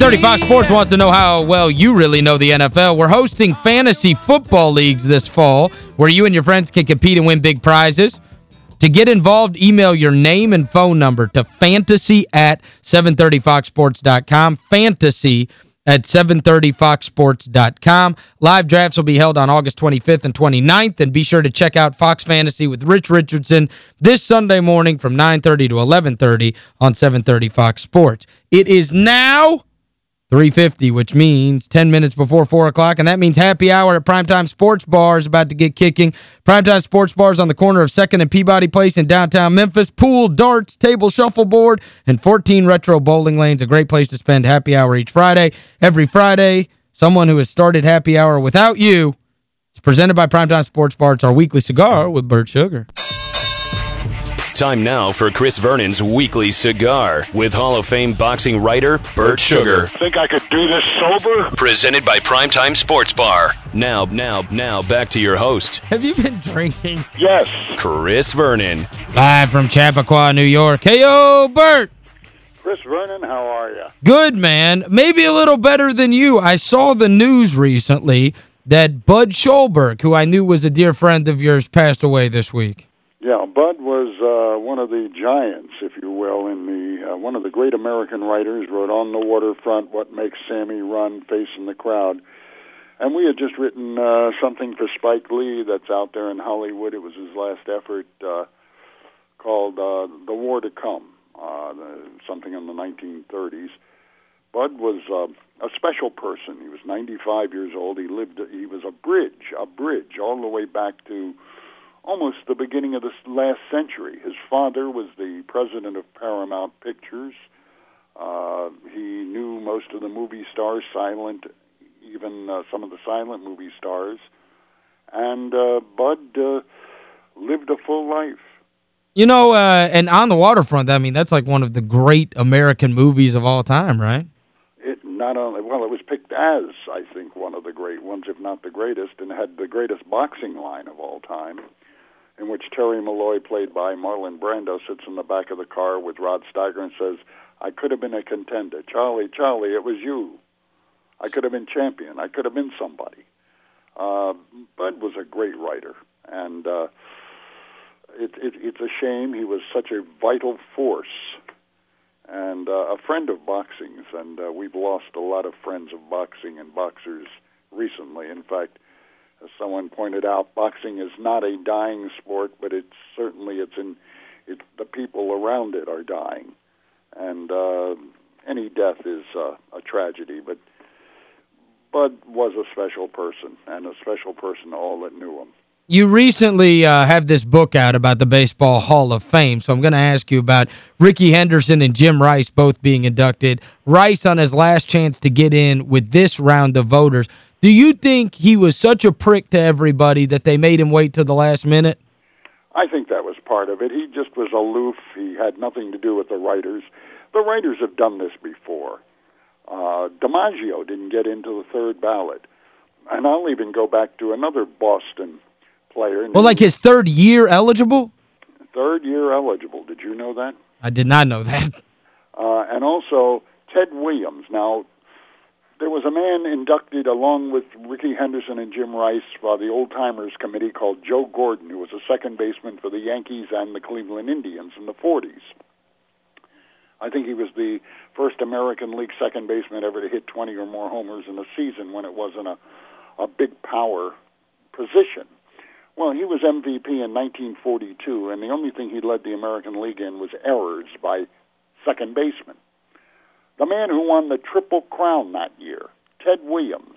730 Fox Sports wants to know how well you really know the NFL. We're hosting fantasy football leagues this fall where you and your friends can compete and win big prizes. To get involved, email your name and phone number to fantasy at 730foxsports.com. Fantasy at 730foxsports.com. Live drafts will be held on August 25th and 29th, and be sure to check out Fox Fantasy with Rich Richardson this Sunday morning from 9.30 to 11.30 on 730 Fox Sports. It is now 350, which means 10 minutes before 4 o'clock, and that means happy hour at Primetime Sports Bar is about to get kicking. Primetime Sports Bar is on the corner of 2nd and Peabody Place in downtown Memphis. Pool, darts, table shuffleboard, and 14 retro bowling lanes. A great place to spend happy hour each Friday. Every Friday, someone who has started happy hour without you. It's presented by Primetime Sports Bar. It's our weekly cigar with Bert Sugar. Time now for Chris Vernon's Weekly Cigar with Hall of Fame boxing writer Bert Sugar. Think I could do this sober? Presented by Primetime Sports Bar. Now, now, now, back to your host, Have you been drinking? Yes. Chris Vernon. Live from Chappaqua, New York. Hey, yo, Bert. Chris Vernon, how are you? Good, man. Maybe a little better than you. I saw the news recently that Budd Schulberg, who I knew was a dear friend of yours, passed away this week. Yeah, Budd was uh, one of the giants, if you will, in the uh, one of the great American writers. Wrote on the waterfront, "What Makes Sammy Run," "Face in the Crowd," and we had just written uh, something for Spike Lee that's out there in Hollywood. It was his last effort, uh, called uh, "The War to Come," uh, the, something in the 1930s. Budd was uh, a special person. He was 95 years old. He lived. He was a bridge, a bridge, all the way back to almost the beginning of this last century. His father was the president of Paramount Pictures. Uh, he knew most of the movie stars, silent, even uh, some of the silent movie stars. And uh, Budd uh, lived a full life. You know, uh, and On the Waterfront, I mean, that's like one of the great American movies of all time, right? It not only well, it was picked as I think one of the great ones, if not the greatest, and had the greatest boxing line of all time in which Terry Malloy, played by Marlon Brando, sits in the back of the car with Rod Steiger and says, I could have been a contender. Charlie, Charlie, it was you. I could have been champion. I could have been somebody. Uh, Budd was a great writer, and uh, it, it, it's a shame he was such a vital force and uh, a friend of boxing's, and uh, we've lost a lot of friends of boxing and boxers recently. In fact, as someone pointed out, boxing is not a dying sport, but it's certainly it's in the people around it are dying, and uh, any death is uh, a tragedy. But Budd was a special person, and a special person to all that knew him. You recently uh, have this book out about the Baseball Hall of Fame, so I'm going to ask you about Rickey Henderson and Jim Rice both being inducted. Rice on his last chance to get in with this round of voters. Do you think he was such a prick to everybody that they made him wait till the last minute? I think that was part of it. He just was aloof. He had nothing to do with the writers. The writers have done this before. Uh, DiMaggio didn't get into the third ballot. And I'll even go back to another Boston player. Well, like his third year eligible? Third year eligible. Did you know that? I did not know that. Uh, and also Ted Williams. Now, there was a man inducted along with Rickey Henderson and Jim Rice by the Old Timers Committee called Joe Gordon, who was a second baseman for the Yankees and the Cleveland Indians in the 40s. I think he was the first American League second baseman ever to hit 20 or more homers in a season when it wasn't a, a big power position. Well, he was MVP in 1942, and the only thing he led the American League in was errors by second basemen. The man who won the Triple Crown that year, Ted Williams,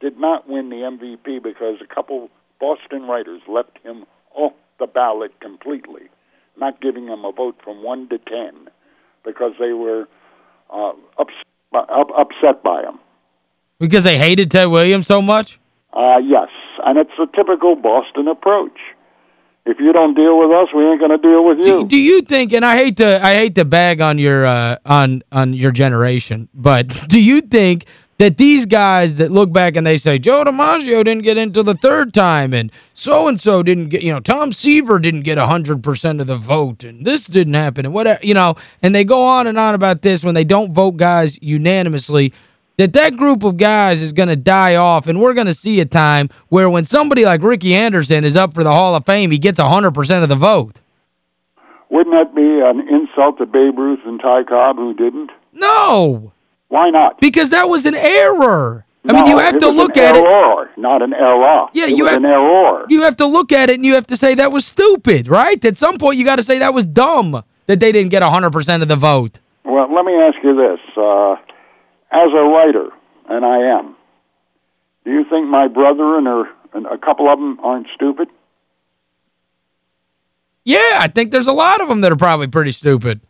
did not win the MVP because a couple Boston writers left him off the ballot completely, not giving him a vote from 1 to 10 because they were uh, ups, up, upset by him. Because they hated Ted Williams so much? Uh, yes, and it's a typical Boston approach. If you don't deal with us, we ain't going to deal with you. Do, do, you think and I hate to I hate to bag on your uh, on on your generation, but do you think that these guys that look back and they say, Joe DiMaggio didn't get into the third time, and so-and-so didn't get, you know, Tom Seaver didn't get 100% of the vote, and this didn't happen, and whatever, you know, and they go on and on about this when they don't vote guys unanimously, that that group of guys is going to die off, and we're going to see a time where when somebody like Ricky Anderson is up for the Hall of Fame, he gets 100% of the vote. Wouldn't that be an insult to Babe Ruth and Ty Cobb who didn't? No! Why not? Because that was an error. I no, mean, you have to look at error, it. not an error. Yeah, it you have, an error. You have to look at it and you have to say that was stupid, right? At some point, you got to say that was dumb that they didn't get 100% of the vote. Well, let me ask you this. Uh, as a writer, and I am, do you think my brother and, a couple of them aren't stupid? Yeah, I think there's a lot of them that are probably pretty stupid.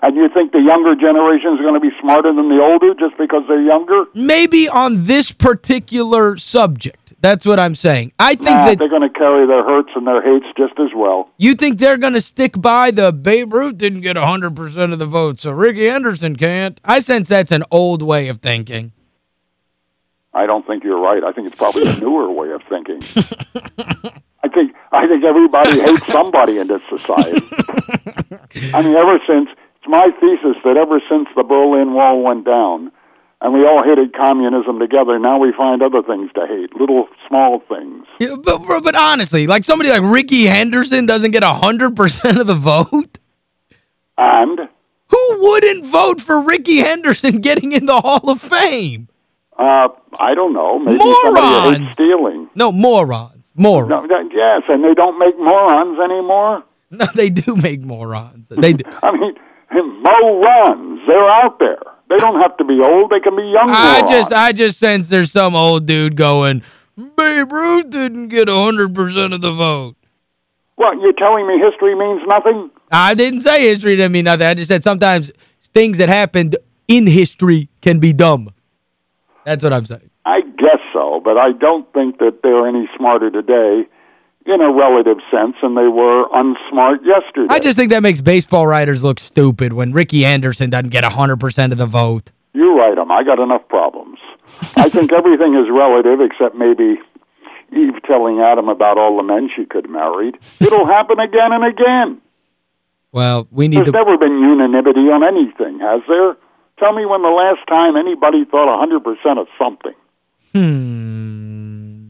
And you think the younger generation is going to be smarter than the older just because they're younger? Maybe on this particular subject. That's what I'm saying. I think nah, that they're going to carry their hurts and their hates just as well. You think they're going to stick by the Babe Ruth didn't get 100% of the votes, so Rickey Henderson can't? I sense that's an old way of thinking. I don't think you're right. I think it's probably a newer way of thinking. I think I think everybody hates somebody in this society. I mean, ever since it's my thesis that ever since the Berlin Wall went down, and we all hated communism together, now we find other things to hate, little small things. Yeah, but but honestly, like somebody like Rickey Henderson doesn't get 100% of the vote? And? Who wouldn't vote for Rickey Henderson getting in the Hall of Fame? Uh, I don't know. Maybe morons. somebody hates stealing. No, morons. Morons. No, that, yes, and they don't make morons anymore. No, they do make morons. They do. I mean, morons, they're out there. They don't have to be old. They can be young I morons. just I just sense there's some old dude going, Babe Ruth didn't get 100% of the vote. What, you're telling me history means nothing? I didn't say history didn't mean nothing. I just said sometimes things that happened in history can be dumb. That's what I'm saying. I guess so, but I don't think that they're any smarter today in a relative sense and they were unsmart yesterday. I just think that makes baseball writers look stupid when Ricky Anderson doesn't get 100% of the vote. You write them. I got enough problems. I think everything is relative except maybe Eve telling Adam about all the men she could married. It'll happen again and again. Well, we need There's to... never been unanimity on anything, has there? Tell me when the last time anybody thought 100% of something.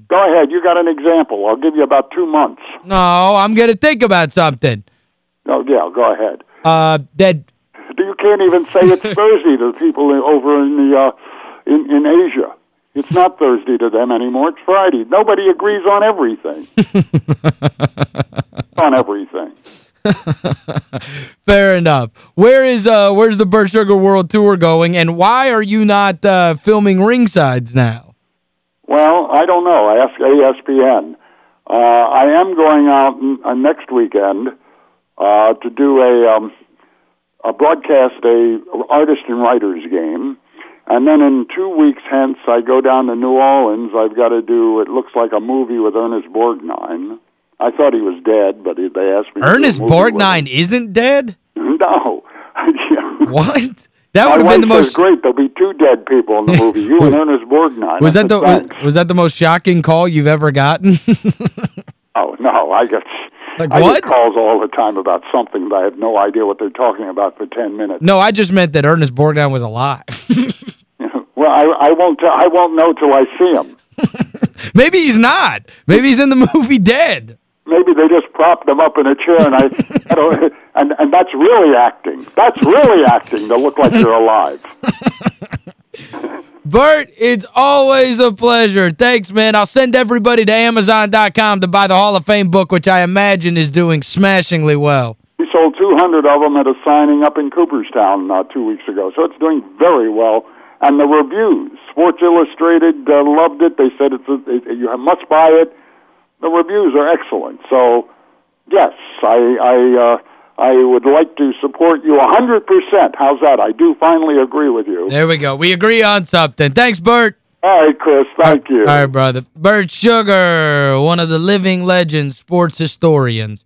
Go ahead. You got an example. I'll give you about two months. No, I'm going to think about something. Oh, yeah, go ahead. Uh, that... You can't even say it's Thursday to the people over in the uh, in, in Asia. It's not Thursday to them anymore. It's Friday. Nobody agrees on everything. on everything. Fair enough. Where is uh where's the Bert Sugar World Tour going and why are you not uh filming ringsides now? Well, I don't know. I asked ESPN. Uh I am going out uh, next weekend uh to do a um a broadcast a artist and writers game. And then in two weeks hence, I go down to New Orleans. I've got to do, it looks like a movie with Ernest Borgnine. I thought he was dead, but they asked me Ernest Borgnine isn't dead? No. what? That would have been the most great. There'll be two dead people in the movie. You and Ernest Borgnine. Was that the was, was that the most shocking call you've ever gotten? oh, no. I get like I what? get calls all the time about something that I have no idea what they're talking about for 10 minutes. No, I just meant that Ernest Borgnine was alive. well, I I won't I won't know till I see him. Maybe he's not. Maybe he's in the movie dead. Maybe they just propped him up in a chair and I, I don't, and and that's really acting. That's really acting to look like you're alive. Bert, it's always a pleasure. Thanks, man. I'll send everybody to Amazon.com to buy the Hall of Fame book, which I imagine is doing smashingly well. We sold 200 of them at a signing up in Cooperstown uh, two weeks ago, so it's doing very well. And the reviews, Sports Illustrated uh, loved it. They said it's a, it, you must buy it. The reviews are excellent. So, yes, I I uh, I would like to support you 100%. How's that? I do finally agree with you. There we go. We agree on something. Thanks, Bert. All right, Chris. Thank you. All right, brother. Bert Sugar, one of the living legends, sports historians.